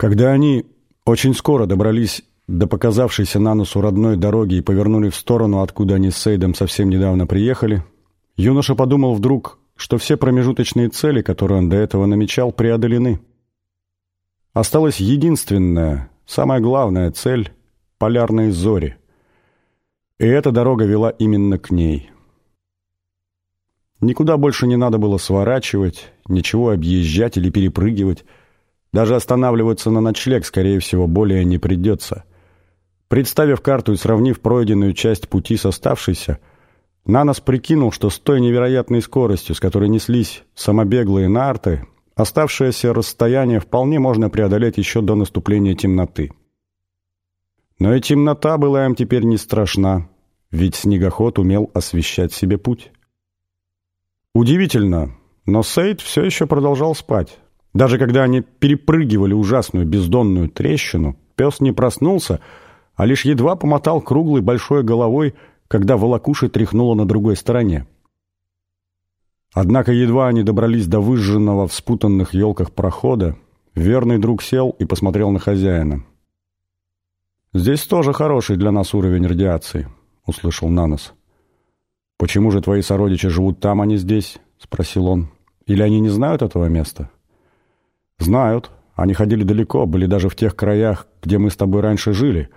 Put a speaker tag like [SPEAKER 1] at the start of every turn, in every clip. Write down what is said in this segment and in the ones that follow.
[SPEAKER 1] Когда они очень скоро добрались до показавшейся на носу родной дороги и повернули в сторону, откуда они с Сейдом совсем недавно приехали, юноша подумал вдруг, что все промежуточные цели, которые он до этого намечал, преодолены. Осталась единственная, самая главная цель — полярные зори. И эта дорога вела именно к ней. Никуда больше не надо было сворачивать, ничего объезжать или перепрыгивать — даже останавливаться на ночлег, скорее всего, более не придется. Представив карту и сравнив пройденную часть пути с оставшейся, Нанос прикинул, что с той невероятной скоростью, с которой неслись самобеглые нарты, оставшееся расстояние вполне можно преодолеть еще до наступления темноты. Но и темнота была им теперь не страшна, ведь снегоход умел освещать себе путь. Удивительно, но Сейд все еще продолжал спать. Даже когда они перепрыгивали ужасную бездонную трещину, пес не проснулся, а лишь едва помотал круглой большой головой, когда волокуши тряхнуло на другой стороне. Однако едва они добрались до выжженного в спутанных елках прохода, верный друг сел и посмотрел на хозяина. «Здесь тоже хороший для нас уровень радиации», — услышал Нанос. «Почему же твои сородичи живут там, а не здесь?» — спросил он. «Или они не знают этого места?» «Знают. Они ходили далеко, были даже в тех краях, где мы с тобой раньше жили.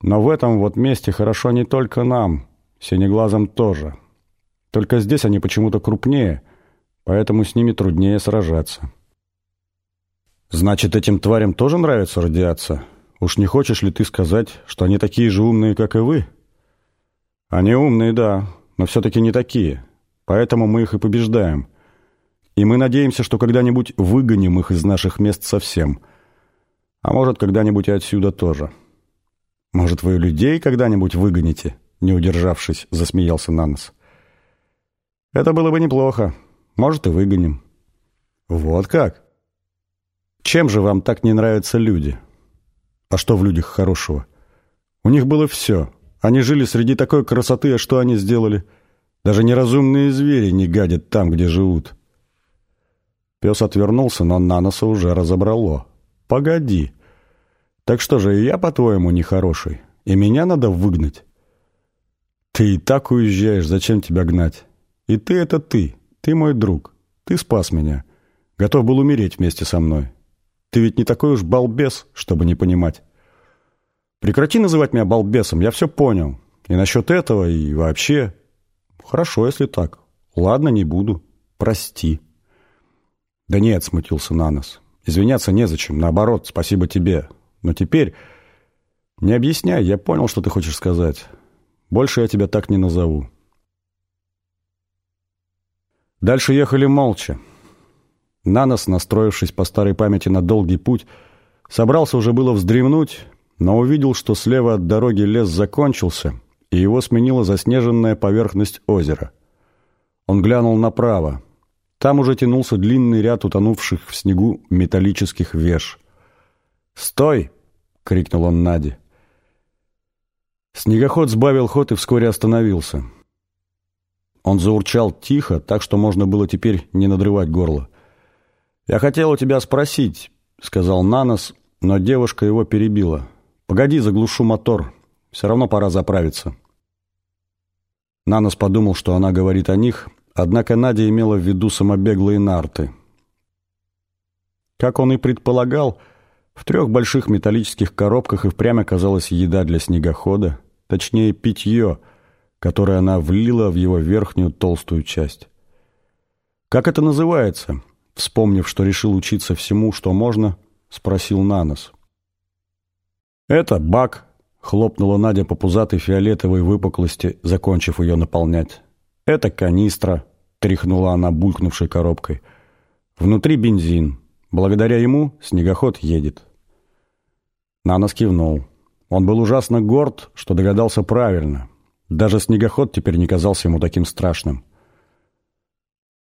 [SPEAKER 1] Но в этом вот месте хорошо не только нам, синеглазым тоже. Только здесь они почему-то крупнее, поэтому с ними труднее сражаться». «Значит, этим тварям тоже нравится радиация? Уж не хочешь ли ты сказать, что они такие же умные, как и вы?» «Они умные, да, но все-таки не такие. Поэтому мы их и побеждаем». И мы надеемся, что когда-нибудь выгоним их из наших мест совсем. А может, когда-нибудь и отсюда тоже. Может, вы людей когда-нибудь выгоните?» Не удержавшись, засмеялся Нанос. «Это было бы неплохо. Может, и выгоним». «Вот как? Чем же вам так не нравятся люди?» «А что в людях хорошего?» «У них было все. Они жили среди такой красоты, а что они сделали?» Даже неразумные звери не гадят там, где живут. Пес отвернулся, но на носа уже разобрало. «Погоди. Так что же, и я, по-твоему, нехороший? И меня надо выгнать?» «Ты и так уезжаешь, зачем тебя гнать? И ты — это ты, ты мой друг. Ты спас меня. Готов был умереть вместе со мной. Ты ведь не такой уж балбес, чтобы не понимать. Прекрати называть меня балбесом, я все понял. И насчет этого, и вообще. Хорошо, если так. Ладно, не буду. Прости». «Да нет», — смутился Нанос. «Извиняться незачем. Наоборот, спасибо тебе. Но теперь... Не объясняй, я понял, что ты хочешь сказать. Больше я тебя так не назову». Дальше ехали молча. Нанос, настроившись по старой памяти на долгий путь, собрался уже было вздремнуть, но увидел, что слева от дороги лес закончился, и его сменила заснеженная поверхность озера. Он глянул направо. Там уже тянулся длинный ряд утонувших в снегу металлических веш. «Стой!» — крикнул он Наде. Снегоход сбавил ход и вскоре остановился. Он заурчал тихо, так что можно было теперь не надрывать горло. «Я хотел у тебя спросить», — сказал Нанос, но девушка его перебила. «Погоди, заглушу мотор. Все равно пора заправиться». Нанос подумал, что она говорит о них, Однако Надя имела в виду самобеглые нарты. Как он и предполагал, в трех больших металлических коробках и впрямь оказалась еда для снегохода, точнее питье, которое она влила в его верхнюю толстую часть. «Как это называется?» Вспомнив, что решил учиться всему, что можно, спросил Нанос. «Это бак», — хлопнула Надя по пузатой фиолетовой выпуклости, закончив ее наполнять. «Это канистра», — тряхнула она булькнувшей коробкой. «Внутри бензин. Благодаря ему снегоход едет». Нанос кивнул. Он был ужасно горд, что догадался правильно. Даже снегоход теперь не казался ему таким страшным.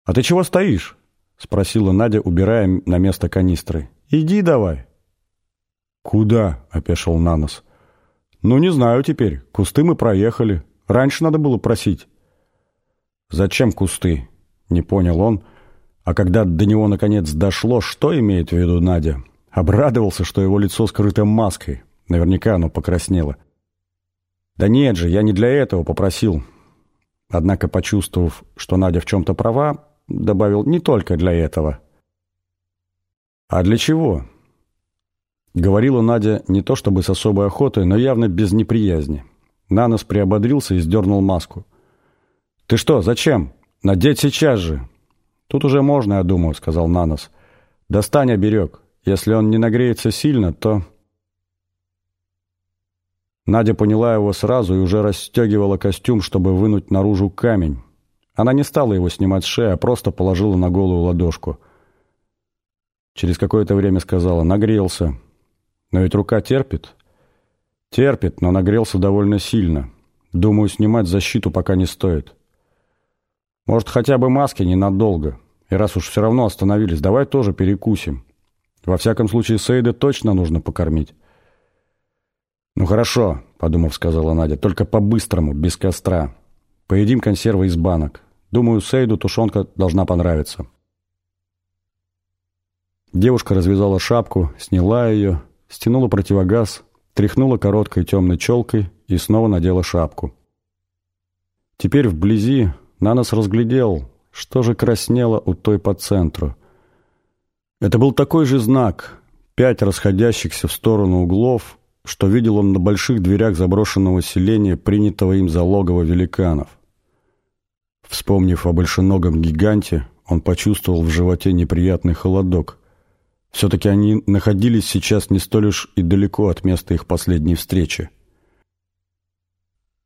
[SPEAKER 1] «А ты чего стоишь?» — спросила Надя, убирая на место канистры. «Иди давай». «Куда?» — опешил Нанос. «Ну, не знаю теперь. Кусты мы проехали. Раньше надо было просить». «Зачем кусты?» — не понял он. А когда до него наконец дошло, что имеет в виду Надя, Обрадовался, что его лицо скрыто маской. Наверняка оно покраснело. «Да нет же, я не для этого попросил». Однако, почувствовав, что Надя в чем-то права, добавил «не только для этого». «А для чего?» Говорила Надя не то чтобы с особой охотой, но явно без неприязни. Нанос приободрился и сдернул маску. «Ты что, зачем? Надеть сейчас же!» «Тут уже можно, я думаю», — сказал Нанос. «Достань оберег. Если он не нагреется сильно, то...» Надя поняла его сразу и уже расстегивала костюм, чтобы вынуть наружу камень. Она не стала его снимать с шеи, а просто положила на голую ладошку. Через какое-то время сказала «нагрелся». «Но ведь рука терпит?» «Терпит, но нагрелся довольно сильно. Думаю, снимать защиту пока не стоит». «Может, хотя бы маски ненадолго. И раз уж все равно остановились, давай тоже перекусим. Во всяком случае, Сейда точно нужно покормить». «Ну хорошо», — подумав, сказала Надя, — «только по-быстрому, без костра. Поедим консервы из банок. Думаю, Сейду тушенка должна понравиться». Девушка развязала шапку, сняла ее, стянула противогаз, тряхнула короткой темной челкой и снова надела шапку. Теперь вблизи Нанос разглядел, что же краснело у той по центру. Это был такой же знак, пять расходящихся в сторону углов — что видел он на больших дверях заброшенного селения, принятого им за логово великанов. Вспомнив о большеногом гиганте, он почувствовал в животе неприятный холодок. Все-таки они находились сейчас не столь уж и далеко от места их последней встречи.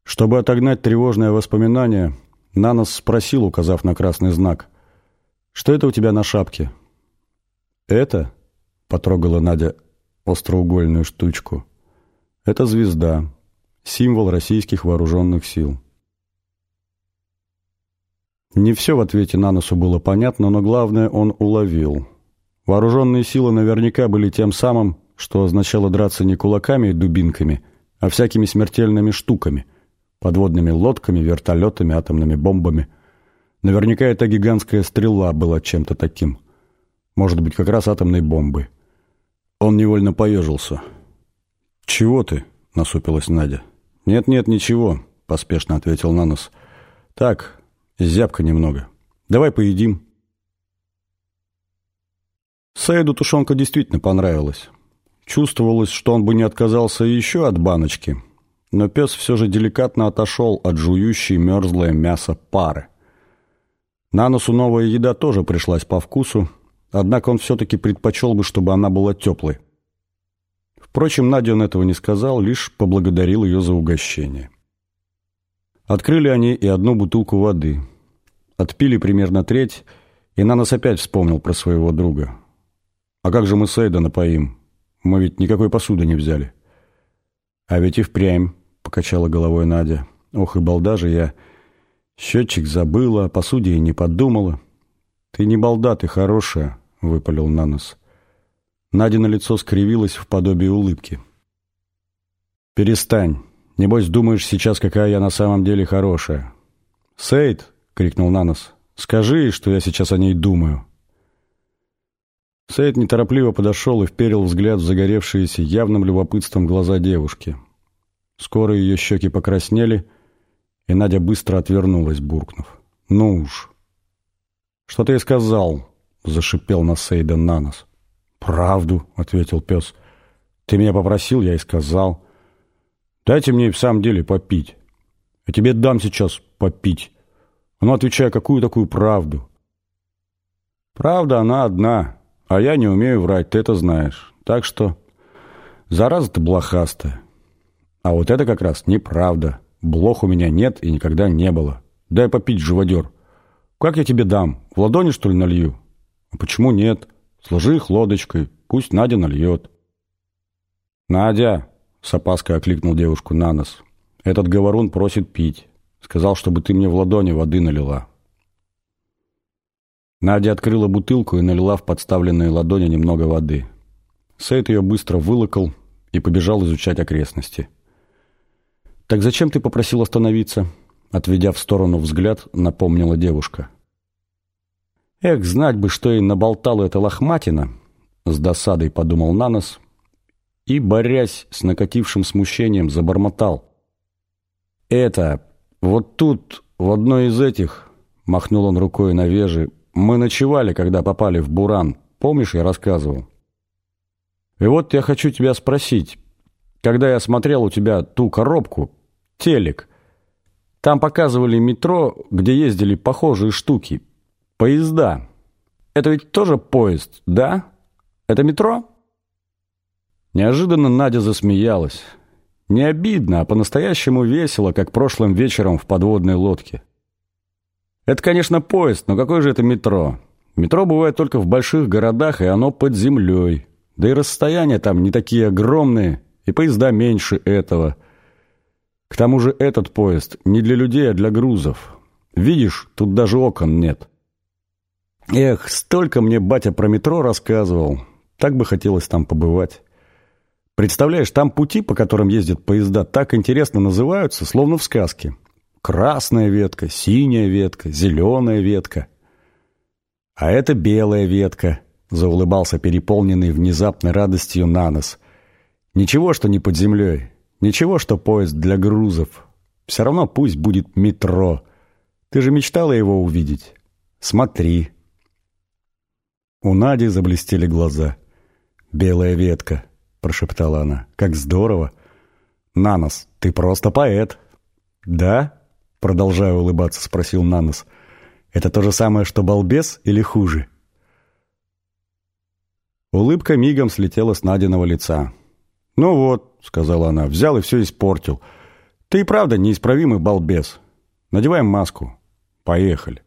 [SPEAKER 1] Чтобы отогнать тревожное воспоминание, Нанос спросил, указав на красный знак, «Что это у тебя на шапке?» «Это?» — потрогала Надя остроугольную штучку. Это звезда, символ российских вооруженных сил. Не все в ответе на носу было понятно, но главное он уловил. Вооруженные силы наверняка были тем самым, что означало драться не кулаками и дубинками, а всякими смертельными штуками, подводными лодками, вертолетами, атомными бомбами. Наверняка эта гигантская стрела была чем-то таким. Может быть, как раз атомной бомбой. Он невольно поежился – «Чего ты?» — насупилась Надя. «Нет-нет, ничего», — поспешно ответил Нанос. «Так, зябко немного. Давай поедим». Саиду тушенка действительно понравилась. Чувствовалось, что он бы не отказался еще от баночки, но пес все же деликатно отошел от жующей мерзлое мясо пары. Наносу новая еда тоже пришлась по вкусу, однако он все-таки предпочел бы, чтобы она была теплой. Впрочем, Наде он этого не сказал, лишь поблагодарил ее за угощение. Открыли они и одну бутылку воды. Отпили примерно треть, и Нанос опять вспомнил про своего друга. «А как же мы Сейда напоим? Мы ведь никакой посуды не взяли». «А ведь и впрямь», — покачала головой Надя. «Ох и балда же я. Счетчик забыла, о посуде и не подумала». «Ты не балда, ты хорошая», — выпалил Нанос. Надя на лицо скривилась в подобии улыбки. «Перестань. Небось, думаешь сейчас, какая я на самом деле хорошая». «Сейд!» — крикнул Нанос. «Скажи, что я сейчас о ней думаю». Сейд неторопливо подошел и вперил взгляд в загоревшиеся явным любопытством глаза девушки. Скоро ее щеки покраснели, и Надя быстро отвернулась, буркнув. «Ну уж!» «Что ты сказал?» — зашипел на Сейда Нанос. «Правду», — ответил пес. «Ты меня попросил, я и сказал. Дайте мне в самом деле попить. Я тебе дам сейчас попить. Ну, отвечай, какую такую правду?» «Правда она одна, а я не умею врать, ты это знаешь. Так что зараза ты блохастая. А вот это как раз неправда. Блох у меня нет и никогда не было. Дай попить, живодер. Как я тебе дам? В ладони, что ли, налью? А почему нет?» Сложи их лодочкой, пусть Надя нальет. «Надя!» — с опаской окликнул девушку на нос. «Этот говорун просит пить. Сказал, чтобы ты мне в ладони воды налила». Надя открыла бутылку и налила в подставленные ладони немного воды. Сейд ее быстро вылокал и побежал изучать окрестности. «Так зачем ты попросил остановиться?» Отведя в сторону взгляд, напомнила девушка. Эх, знать бы, что и наболтала эта лохматина, с досадой подумал Нанос и, борясь с накатившим смущением, забормотал. «Это, вот тут, в одной из этих, — махнул он рукой на вежи, — мы ночевали, когда попали в Буран. Помнишь, я рассказывал? И вот я хочу тебя спросить. Когда я смотрел у тебя ту коробку, телек, там показывали метро, где ездили похожие штуки. Поезда. Это ведь тоже поезд, да? Это метро?» Неожиданно Надя засмеялась. Не обидно, а по-настоящему весело, как прошлым вечером в подводной лодке. Это, конечно, поезд, но какое же это метро? Метро бывает только в больших городах, и оно под землей. Да и расстояния там не такие огромные, и поезда меньше этого. К тому же этот поезд не для людей, а для грузов. Видишь, тут даже окон нет. Эх, столько мне батя про метро рассказывал. Так бы хотелось там побывать. Представляешь, там пути, по которым ездят поезда, так интересно называются, словно в сказке. Красная ветка, синяя ветка, зеленая ветка. А это белая ветка, заулыбался переполненный внезапной радостью Нанос. Ничего, что не под землей, ничего, что поезд для грузов. Все равно пусть будет метро. Ты же мечтала его увидеть. Смотри. У Нади заблестели глаза. Белая ветка. — прошептала она. «Как здорово! Нанос, ты просто поэт!» «Да?» — продолжая улыбаться, спросил Нанос. «Это то же самое, что балбес или хуже?» Улыбка мигом слетела с Надиного лица. «Ну вот», — сказала она, — «взял и все испортил. Ты и правда неисправимый балбес. Надеваем маску. Поехали».